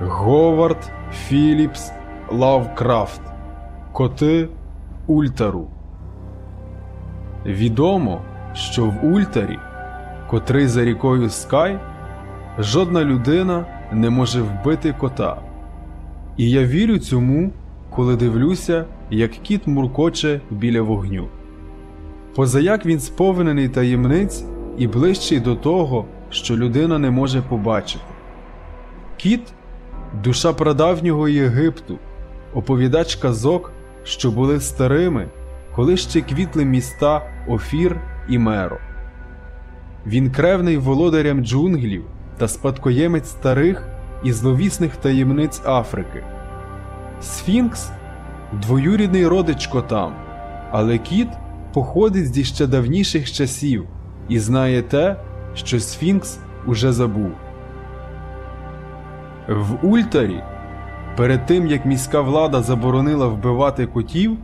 Говард Філіпс Лавкрафт Коти Ультару. Відомо, що в Ультарі, котрий за рікою Скай, жодна людина не може вбити кота. І я вірю цьому, коли дивлюся, як кіт муркоче біля вогню. Позаяк він сповнений таємниць і ближчий до того, що людина не може побачити. Кіт душа прадавнього Єгипту, оповідач казок, що були старими, коли ще квітли міста Офір і Меро. Він кревний володарям джунглів та спадкоємець старих і зловісних таємниць Африки. Сфінкс двоюрідний родич котам, але кіт походить зі ще давніших часів і знає те, що Сфінкс уже забув. В Ультарі, перед тим як міська влада заборонила вбивати котів,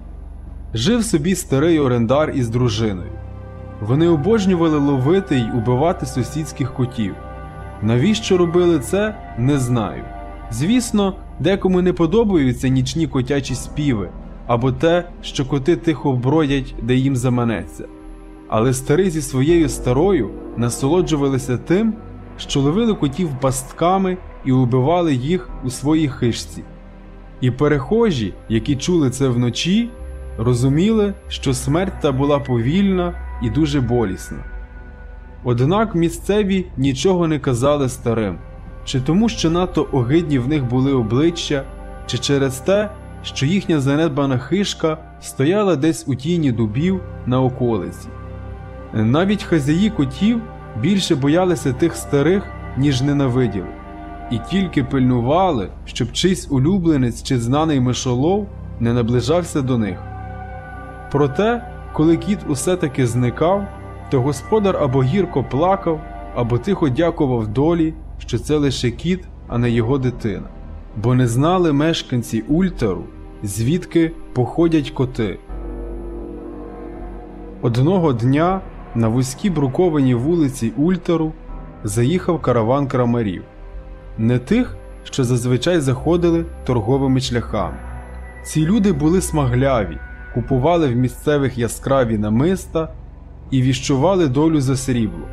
жив собі старий орендар із дружиною. Вони обожнювали ловити й убивати сусідських котів. Навіщо робили це, не знаю. Звісно, декому не подобаються нічні котячі співи або те, що коти тихо бродять, де їм заманеться. Але старий зі своєю старою насолоджувалися тим, що ловили котів пастками і убивали їх у своїй хижці. І перехожі, які чули це вночі, розуміли, що смерть та була повільна і дуже болісна. Однак місцеві нічого не казали старим, чи тому, що надто огидні в них були обличчя, чи через те, що їхня занедбана хишка стояла десь у тіні дубів на околиці. Навіть хазяї котів більше боялися тих старих, ніж ненавиділи, і тільки пильнували, щоб чийсь улюбленець чи знаний мишолов не наближався до них. Проте, коли кіт усе таки зникав, то господар або гірко плакав, або тихо дякував долі, що це лише кіт, а не його дитина, бо не знали мешканці Ультару, звідки походять коти. Одного дня на вузькій брукованій вулиці Ультару заїхав караван крамарів, не тих, що зазвичай заходили торговими шляхами. Ці люди були смагляві, купували в місцевих яскраві намиста і віщували долю за срібло.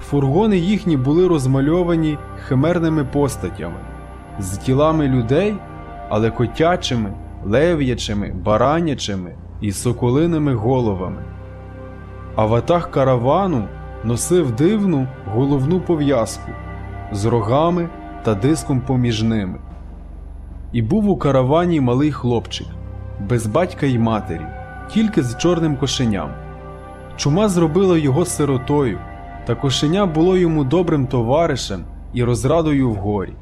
Фургони їхні були розмальовані химерними постатями, з тілами людей, але котячими, лев'ячими, баранячими і соколиними головами. А ватаг каравану носив дивну головну пов'язку з рогами та диском поміж ними. І був у каравані малий хлопчик, без батька й матері, тільки з чорним кошеням. Чума зробила його сиротою, та кошеня було йому добрим товаришем і розрадою в горі.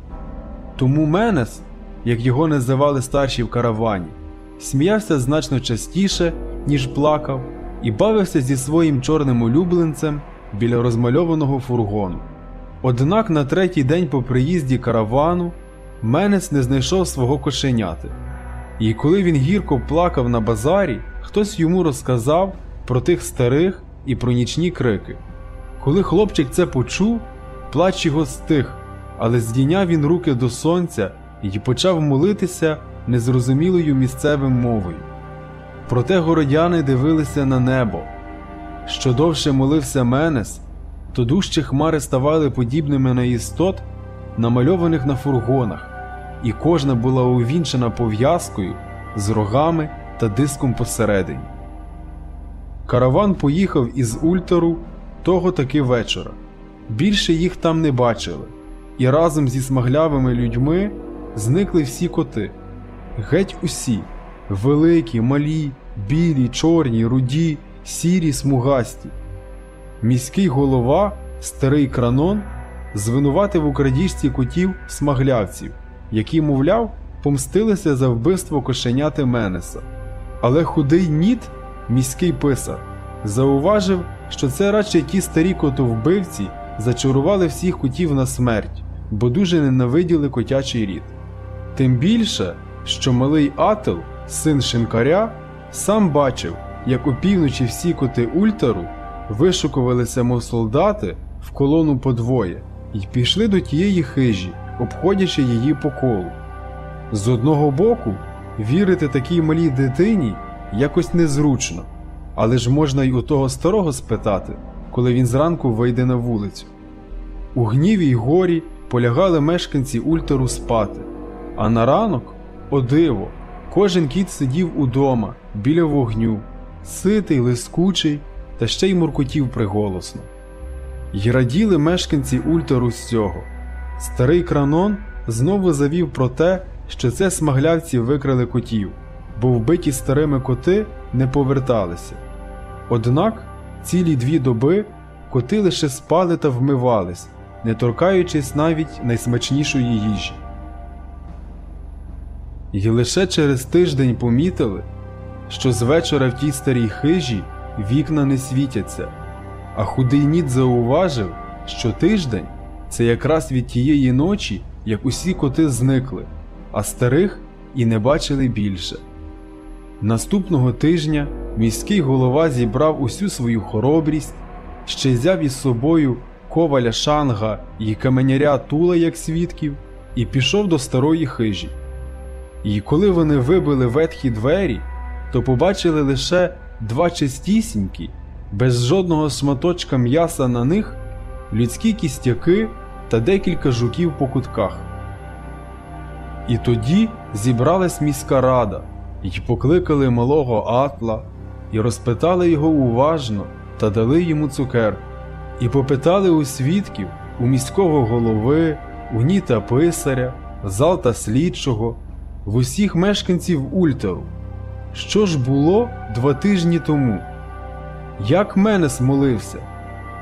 Тому Менес, як його називали старші в каравані, сміявся значно частіше, ніж плакав, і бавився зі своїм чорним улюбленцем біля розмальованого фургону. Однак на третій день по приїзді каравану Менес не знайшов свого кошеняти. І коли він гірко плакав на базарі, хтось йому розказав про тих старих і про нічні крики. Коли хлопчик це почув, плач його стих, але здійняв він руки до сонця і почав молитися незрозумілою місцевим мовою. Проте городяни дивилися на небо. Що довше молився Менес, то дужче хмари ставали подібними на істот, намальованих на фургонах, і кожна була увінчена пов'язкою з рогами та диском посередині. Караван поїхав із Ультару того таки вечора. Більше їх там не бачили, і разом зі смаглявими людьми зникли всі коти, геть усі великі, малі, білі, чорні, руді, сірі, смугасті. Міський голова, старий кранон, звинуватив у крадіжці котів смаглявців, які, мовляв, помстилися за вбивство кошеняти Менеса. Але худий ніт, міський писар, зауважив, що це радше ті старі котовбивці зачарували всіх котів на смерть, бо дуже ненавиділи котячий рід. Тим більше, що малий Ател, син шинкаря, сам бачив, як опівночі всі коти Ультару вишукувалися, мов солдати, в колону подвоє, і пішли до тієї хижі, обходячи її по колу. З одного боку, вірити такій малій дитині якось незручно, але ж можна й у того старого спитати, коли він зранку вийде на вулицю. У гніві й горі полягали мешканці Ультеру спати, а на ранок, о диво, кожен кіт сидів удома, біля вогню, ситий, лискучий та ще й муркотів приголосно. Й раділи мешканці Ультеру з цього. Старий кранон знову завів про те, що це смаглявці викрали котів, бо вбиті старими коти не поверталися. Однак цілі дві доби коти лише спали та вмивались, не торкаючись навіть найсмачнішої їжі. І лише через тиждень помітили, що з вечора в тій старій хижі вікна не світяться, а худий ніт зауважив, що тиждень це якраз від тієї ночі, як усі коти зникли, а старих і не бачили більше. Наступного тижня міський голова зібрав усю свою хоробрість, ще взяв із собою коваля шанга і каменяря тула як свідків, і пішов до старої хижі. І коли вони вибили ветхі двері, то побачили лише два чистісінькі, без жодного шматочка м'яса на них, людські кістяки та декілька жуків по кутках. І тоді зібралась міська рада, і покликали малого Атла, і розпитали його уважно та дали йому цукерку, і попитали у свідків, у міського голови, у ніта писаря, залта слідчого, в усіх мешканців Ультеру. Що ж було два тижні тому? Як Менес молився,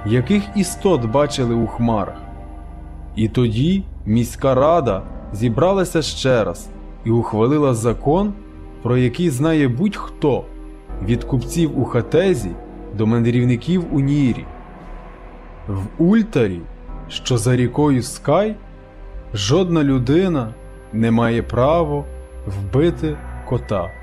яких істот бачили у хмарах? І тоді міська рада зібралася ще раз і ухвалила закон, про який знає будь-хто від купців у хатезі до мандрівників у Нірі. В Ультарі, що за рікою Скай, жодна людина не має права вбити кота.